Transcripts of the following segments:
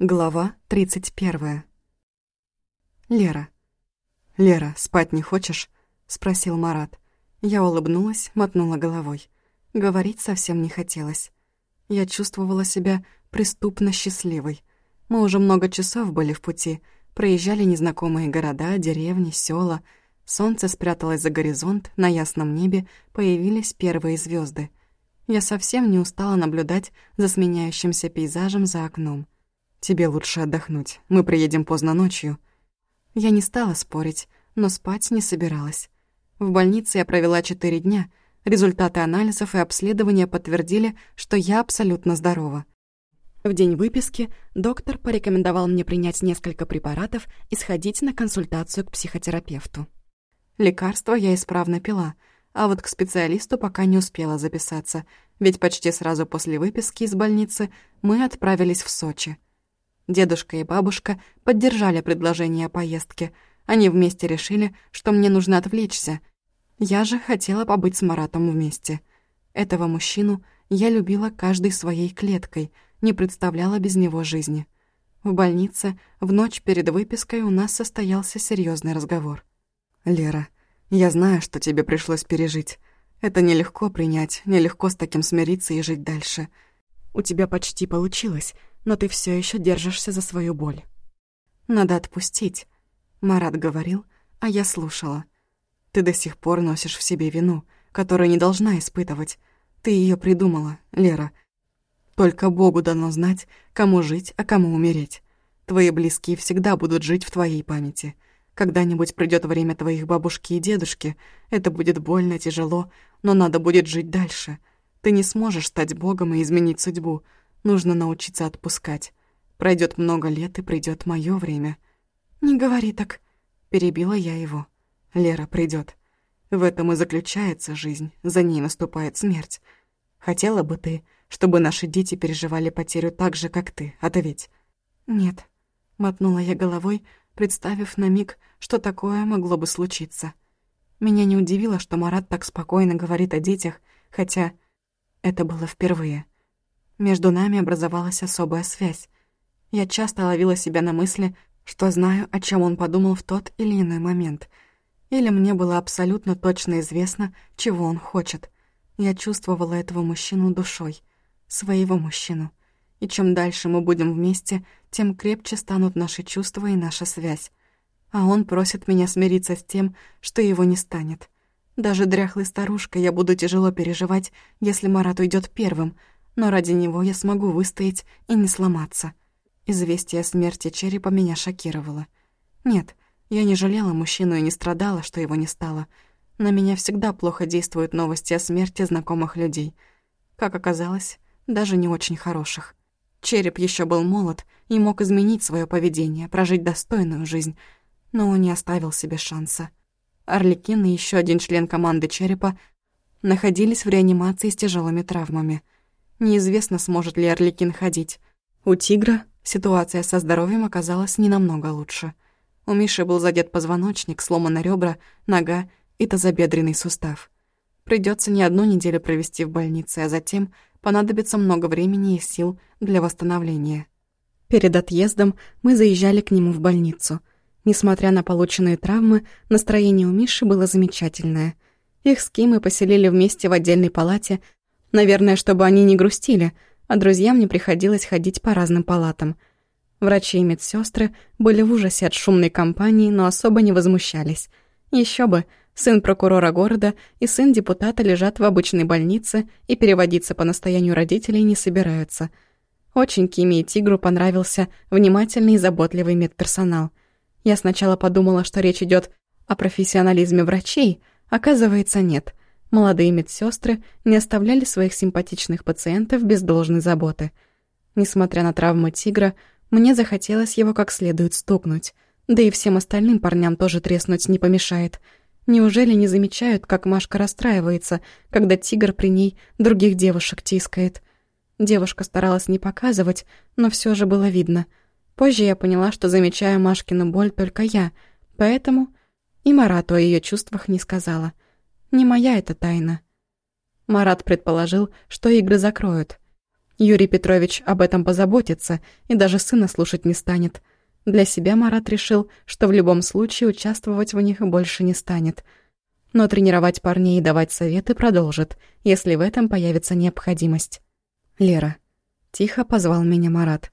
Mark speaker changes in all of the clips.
Speaker 1: Глава 31. Лера. «Лера, спать не хочешь?» — спросил Марат. Я улыбнулась, мотнула головой. Говорить совсем не хотелось. Я чувствовала себя преступно счастливой. Мы уже много часов были в пути, проезжали незнакомые города, деревни, села. Солнце спряталось за горизонт, на ясном небе появились первые звезды. Я совсем не устала наблюдать за сменяющимся пейзажем за окном. «Тебе лучше отдохнуть. Мы приедем поздно ночью». Я не стала спорить, но спать не собиралась. В больнице я провела четыре дня. Результаты анализов и обследования подтвердили, что я абсолютно здорова. В день выписки доктор порекомендовал мне принять несколько препаратов и сходить на консультацию к психотерапевту. Лекарства я исправно пила, а вот к специалисту пока не успела записаться, ведь почти сразу после выписки из больницы мы отправились в Сочи — Дедушка и бабушка поддержали предложение о поездке. Они вместе решили, что мне нужно отвлечься. Я же хотела побыть с Маратом вместе. Этого мужчину я любила каждой своей клеткой, не представляла без него жизни. В больнице в ночь перед выпиской у нас состоялся серьезный разговор. «Лера, я знаю, что тебе пришлось пережить. Это нелегко принять, нелегко с таким смириться и жить дальше. У тебя почти получилось, но ты все еще держишься за свою боль. Надо отпустить. Марат говорил, а я слушала. Ты до сих пор носишь в себе вину, которую не должна испытывать. Ты ее придумала, Лера. Только Богу дано знать, кому жить, а кому умереть. Твои близкие всегда будут жить в твоей памяти. Когда-нибудь придет время твоих бабушки и дедушки. Это будет больно, тяжело, но надо будет жить дальше. Ты не сможешь стать Богом и изменить судьбу. Нужно научиться отпускать. Пройдет много лет, и придет мое время. «Не говори так», — перебила я его. «Лера придет. В этом и заключается жизнь, за ней наступает смерть. Хотела бы ты, чтобы наши дети переживали потерю так же, как ты, ответь». «Нет», — мотнула я головой, представив на миг, что такое могло бы случиться. Меня не удивило, что Марат так спокойно говорит о детях, хотя это было впервые. Между нами образовалась особая связь. Я часто ловила себя на мысли, что знаю, о чем он подумал в тот или иной момент. Или мне было абсолютно точно известно, чего он хочет. Я чувствовала этого мужчину душой. Своего мужчину. И чем дальше мы будем вместе, тем крепче станут наши чувства и наша связь. А он просит меня смириться с тем, что его не станет. Даже дряхлой старушкой я буду тяжело переживать, если Марат уйдет первым — но ради него я смогу выстоять и не сломаться. Известие о смерти черепа меня шокировало. Нет, я не жалела мужчину и не страдала, что его не стало. На меня всегда плохо действуют новости о смерти знакомых людей. Как оказалось, даже не очень хороших. Череп еще был молод и мог изменить свое поведение, прожить достойную жизнь, но он не оставил себе шанса. Орликин и еще один член команды Черепа находились в реанимации с тяжелыми травмами — Неизвестно, сможет ли Орликин ходить. У тигра ситуация со здоровьем оказалась не намного лучше. У Миши был задет позвоночник, сломаны ребра, нога и тазобедренный сустав. Придется не одну неделю провести в больнице, а затем понадобится много времени и сил для восстановления. Перед отъездом мы заезжали к нему в больницу. Несмотря на полученные травмы, настроение у Миши было замечательное. Их с Кимой поселили вместе в отдельной палате – Наверное, чтобы они не грустили, а друзьям мне приходилось ходить по разным палатам. Врачи и медсестры были в ужасе от шумной компании, но особо не возмущались. Еще бы, сын прокурора города и сын депутата лежат в обычной больнице и переводиться по настоянию родителей не собираются. Очень Киме и Тигру понравился внимательный и заботливый медперсонал. Я сначала подумала, что речь идет о профессионализме врачей, оказывается, нет. Молодые медсестры не оставляли своих симпатичных пациентов без должной заботы. Несмотря на травмы тигра, мне захотелось его как следует стукнуть. Да и всем остальным парням тоже треснуть не помешает. Неужели не замечают, как Машка расстраивается, когда тигр при ней других девушек тискает? Девушка старалась не показывать, но все же было видно. Позже я поняла, что замечаю Машкину боль только я, поэтому и Марату о ее чувствах не сказала — не моя эта тайна. Марат предположил, что игры закроют. Юрий Петрович об этом позаботится и даже сына слушать не станет. Для себя Марат решил, что в любом случае участвовать в них больше не станет. Но тренировать парней и давать советы продолжит, если в этом появится необходимость. «Лера». Тихо позвал меня Марат.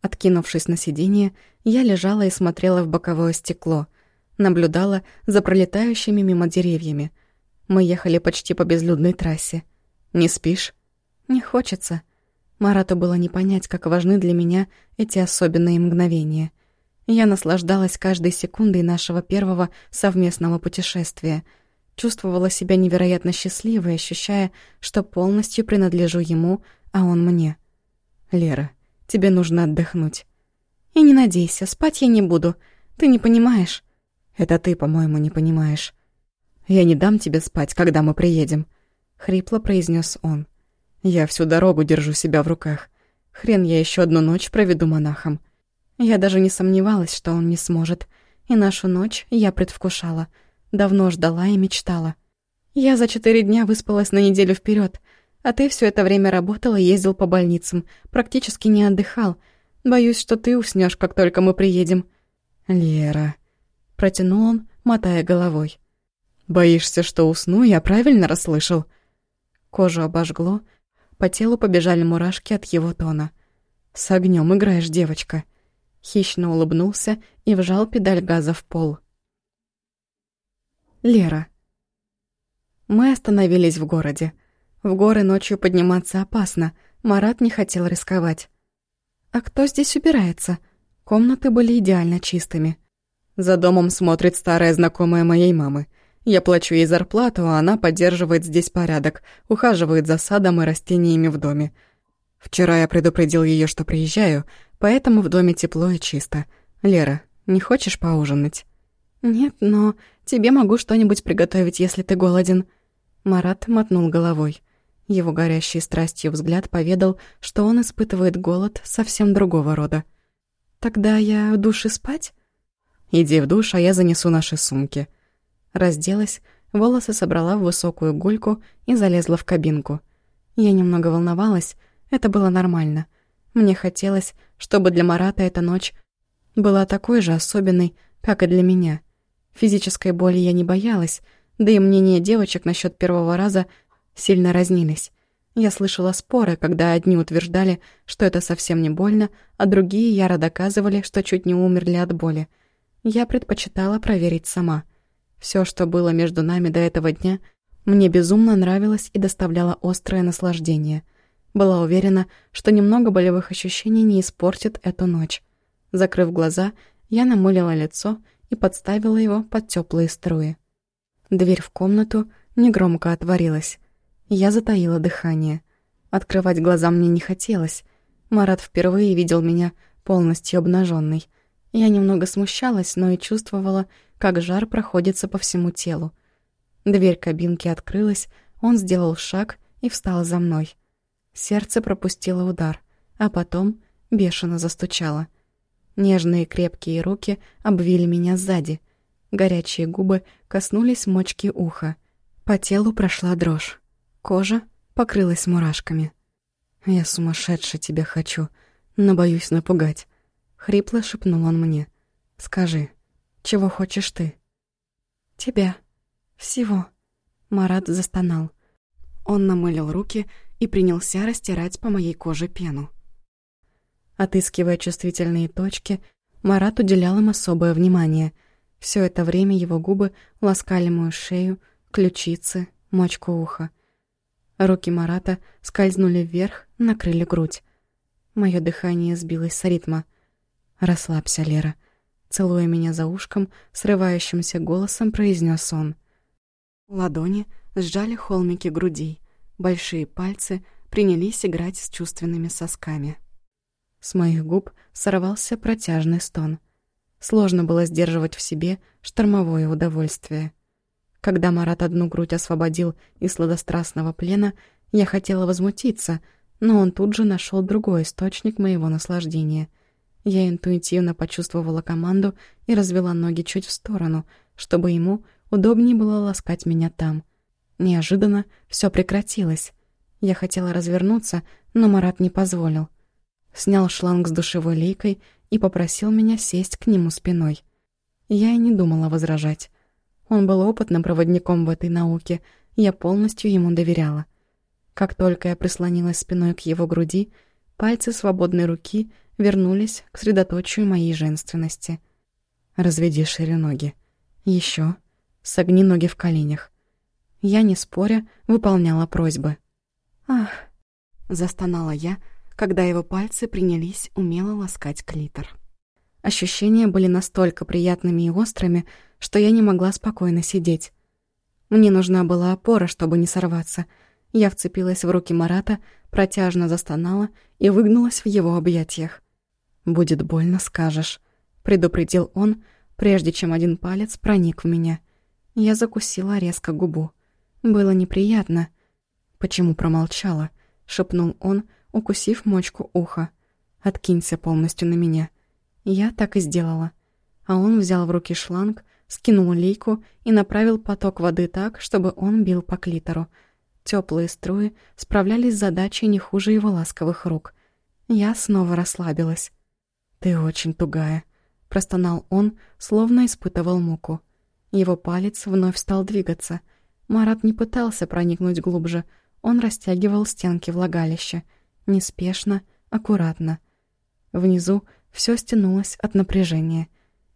Speaker 1: Откинувшись на сиденье, я лежала и смотрела в боковое стекло. Наблюдала за пролетающими мимо деревьями. Мы ехали почти по безлюдной трассе. «Не спишь?» «Не хочется». Марату было не понять, как важны для меня эти особенные мгновения. Я наслаждалась каждой секундой нашего первого совместного путешествия. Чувствовала себя невероятно счастливой, ощущая, что полностью принадлежу ему, а он мне. «Лера, тебе нужно отдохнуть». «И не надейся, спать я не буду. Ты не понимаешь». «Это ты, по-моему, не понимаешь. Я не дам тебе спать, когда мы приедем», — хрипло произнес он. «Я всю дорогу держу себя в руках. Хрен я еще одну ночь проведу монахом». Я даже не сомневалась, что он не сможет. И нашу ночь я предвкушала. Давно ждала и мечтала. Я за четыре дня выспалась на неделю вперед, а ты все это время работал и ездил по больницам, практически не отдыхал. Боюсь, что ты уснешь, как только мы приедем». «Лера», — протянул он, мотая головой. «Боишься, что усну, я правильно расслышал?» Кожу обожгло, по телу побежали мурашки от его тона. «С огнем играешь, девочка», — хищно улыбнулся и вжал педаль газа в пол. Лера. Мы остановились в городе. В горы ночью подниматься опасно, Марат не хотел рисковать. «А кто здесь убирается?» Комнаты были идеально чистыми. За домом смотрит старая знакомая моей мамы. Я плачу ей зарплату, а она поддерживает здесь порядок, ухаживает за садом и растениями в доме. Вчера я предупредил ее, что приезжаю, поэтому в доме тепло и чисто. Лера, не хочешь поужинать? Нет, но тебе могу что-нибудь приготовить, если ты голоден. Марат мотнул головой. Его горящий страстью взгляд поведал, что он испытывает голод совсем другого рода. «Тогда я в душе спать?» «Иди в душ, а я занесу наши сумки». Разделась, волосы собрала в высокую гульку и залезла в кабинку. Я немного волновалась, это было нормально. Мне хотелось, чтобы для Марата эта ночь была такой же особенной, как и для меня. Физической боли я не боялась, да и мнения девочек насчет первого раза сильно разнились. Я слышала споры, когда одни утверждали, что это совсем не больно, а другие яро доказывали, что чуть не умерли от боли. Я предпочитала проверить сама. Все, что было между нами до этого дня, мне безумно нравилось и доставляло острое наслаждение — была уверена, что немного болевых ощущений не испортит эту ночь. Закрыв глаза, я намылила лицо и подставила его под теплые струи. Дверь в комнату негромко отворилась. Я затаила дыхание. Открывать глаза мне не хотелось. Марат впервые видел меня полностью обнаженной. Я немного смущалась, но и чувствовала, как жар проходится по всему телу. Дверь кабинки открылась, он сделал шаг и встал за мной. Сердце пропустило удар, а потом бешено застучало. Нежные крепкие руки обвили меня сзади. Горячие губы коснулись мочки уха. По телу прошла дрожь. Кожа покрылась мурашками. «Я сумасшедше тебя хочу, но боюсь напугать», — хрипло шепнул он мне. «Скажи, чего хочешь ты?» «Тебя. Всего». Марат застонал. Он намылил руки и принялся растирать по моей коже пену. Отыскивая чувствительные точки, Марат уделял им особое внимание. Все это время его губы ласкали мою шею, ключицы, мочку уха. Руки Марата скользнули вверх, накрыли грудь. Мое дыхание сбилось с ритма. «Расслабься, Лера», — целуя меня за ушком, срывающимся голосом произнес он. Ладони сжали холмики грудей. Большие пальцы принялись играть с чувственными сосками. С моих губ сорвался протяжный стон. Сложно было сдерживать в себе штормовое удовольствие. Когда Марат одну грудь освободил из сладострастного плена, я хотела возмутиться, но он тут же нашел другой источник моего наслаждения. Я интуитивно почувствовала команду и развела ноги чуть в сторону, чтобы ему удобнее было ласкать меня там — Неожиданно все прекратилось. Я хотела развернуться, но Марат не позволил. Снял шланг с душевой лейкой и попросил меня сесть к нему спиной. Я и не думала возражать. Он был опытным проводником в этой науке, я полностью ему доверяла. Как только я прислонилась спиной к его груди, пальцы свободной руки вернулись к средоточию моей женственности. «Разведи шире ноги. Еще. Согни ноги в коленях». Я, не споря, выполняла просьбы. «Ах!» — застонала я, когда его пальцы принялись умело ласкать клитор. Ощущения были настолько приятными и острыми, что я не могла спокойно сидеть. Мне нужна была опора, чтобы не сорваться. Я вцепилась в руки Марата, протяжно застонала и выгнулась в его объятиях. «Будет больно, скажешь», — предупредил он, прежде чем один палец проник в меня. Я закусила резко губу. Было неприятно. «Почему промолчала?» — шепнул он, укусив мочку уха. «Откинься полностью на меня». Я так и сделала. А он взял в руки шланг, скинул лейку и направил поток воды так, чтобы он бил по клитору. Теплые струи справлялись с задачей не хуже его ласковых рук. Я снова расслабилась. «Ты очень тугая», — простонал он, словно испытывал муку. Его палец вновь стал двигаться. Марат не пытался проникнуть глубже. Он растягивал стенки влагалища. Неспешно, аккуратно. Внизу все стянулось от напряжения.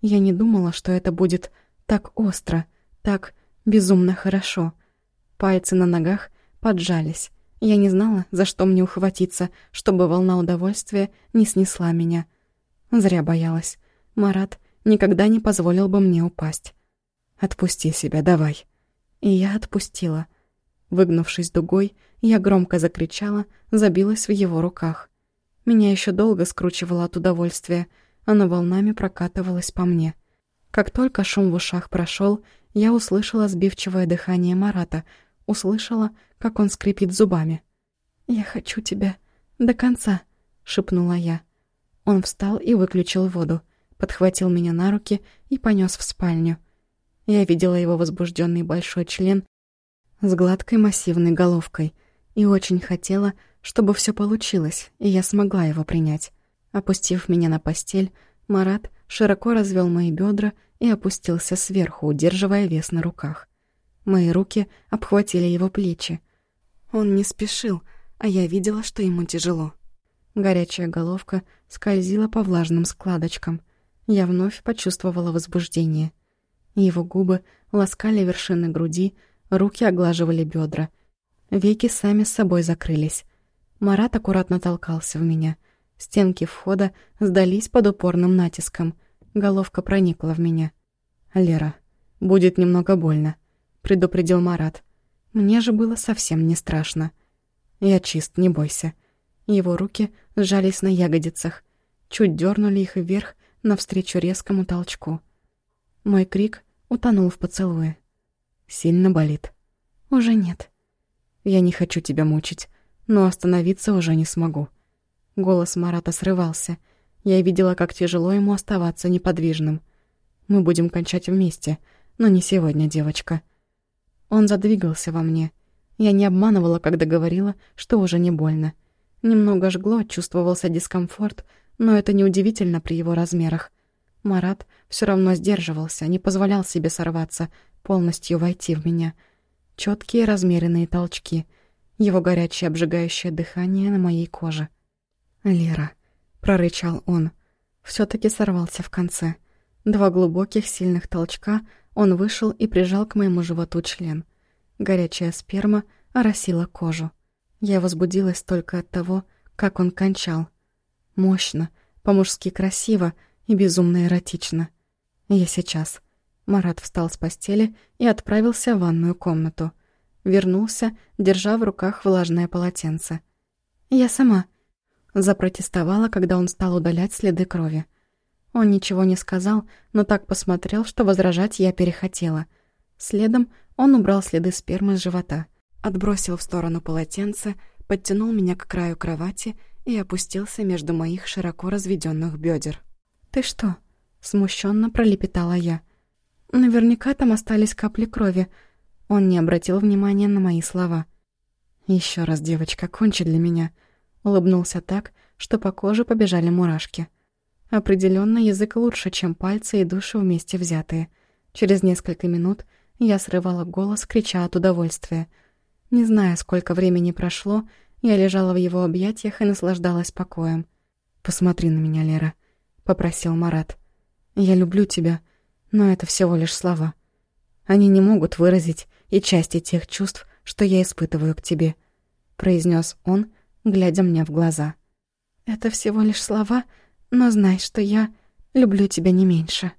Speaker 1: Я не думала, что это будет так остро, так безумно хорошо. Пальцы на ногах поджались. Я не знала, за что мне ухватиться, чтобы волна удовольствия не снесла меня. Зря боялась. Марат никогда не позволил бы мне упасть. «Отпусти себя, давай». И я отпустила. Выгнувшись дугой, я громко закричала, забилась в его руках. Меня еще долго скручивало от удовольствия. Оно волнами прокатывалось по мне. Как только шум в ушах прошел, я услышала сбивчивое дыхание Марата, услышала, как он скрипит зубами. «Я хочу тебя до конца», — шепнула я. Он встал и выключил воду, подхватил меня на руки и понес в спальню. Я видела его возбужденный большой член с гладкой массивной головкой и очень хотела, чтобы все получилось, и я смогла его принять. Опустив меня на постель, Марат широко развел мои бедра и опустился сверху, удерживая вес на руках. Мои руки обхватили его плечи. Он не спешил, а я видела, что ему тяжело. Горячая головка скользила по влажным складочкам. Я вновь почувствовала возбуждение. Его губы ласкали вершины груди, руки оглаживали бедра. Веки сами с собой закрылись. Марат аккуратно толкался в меня. Стенки входа сдались под упорным натиском. Головка проникла в меня. «Лера, будет немного больно», — предупредил Марат. Мне же было совсем не страшно. «Я чист, не бойся». Его руки сжались на ягодицах, чуть дернули их вверх навстречу резкому толчку. Мой крик утонул в поцелуе. «Сильно болит?» «Уже нет». «Я не хочу тебя мучить но остановиться уже не смогу. Голос Марата срывался. Я видела, как тяжело ему оставаться неподвижным. Мы будем кончать вместе, но не сегодня, девочка. Он задвигался во мне. Я не обманывала, когда говорила, что уже не больно. Немного жгло, чувствовался дискомфорт, но это неудивительно при его размерах. Марат все равно сдерживался, не позволял себе сорваться, полностью войти в меня. Четкие размеренные толчки — его горячее обжигающее дыхание на моей коже. «Лера», — прорычал он, все таки сорвался в конце. Два глубоких сильных толчка он вышел и прижал к моему животу член. Горячая сперма оросила кожу. Я возбудилась только от того, как он кончал. Мощно, по-мужски красиво и безумно эротично. Я сейчас. Марат встал с постели и отправился в ванную комнату — вернулся, держа в руках влажное полотенце. «Я сама», — запротестовала, когда он стал удалять следы крови. Он ничего не сказал, но так посмотрел, что возражать я перехотела. Следом он убрал следы спермы с живота, отбросил в сторону полотенце, подтянул меня к краю кровати и опустился между моих широко разведенных бедер. «Ты что?» — смущенно пролепетала я. «Наверняка там остались капли крови», он не обратил внимания на мои слова. Еще раз, девочка, кончи для меня. Улыбнулся так, что по коже побежали мурашки. Определенно язык лучше, чем пальцы и души вместе взятые. Через несколько минут я срывала голос, крича от удовольствия. Не зная, сколько времени прошло, я лежала в его объятиях и наслаждалась покоем. «Посмотри на меня, Лера», — попросил Марат. «Я люблю тебя, но это всего лишь слова. Они не могут выразить и части тех чувств, что я испытываю к тебе», — произнес он, глядя мне в глаза. «Это всего лишь слова, но знай, что я люблю тебя не меньше».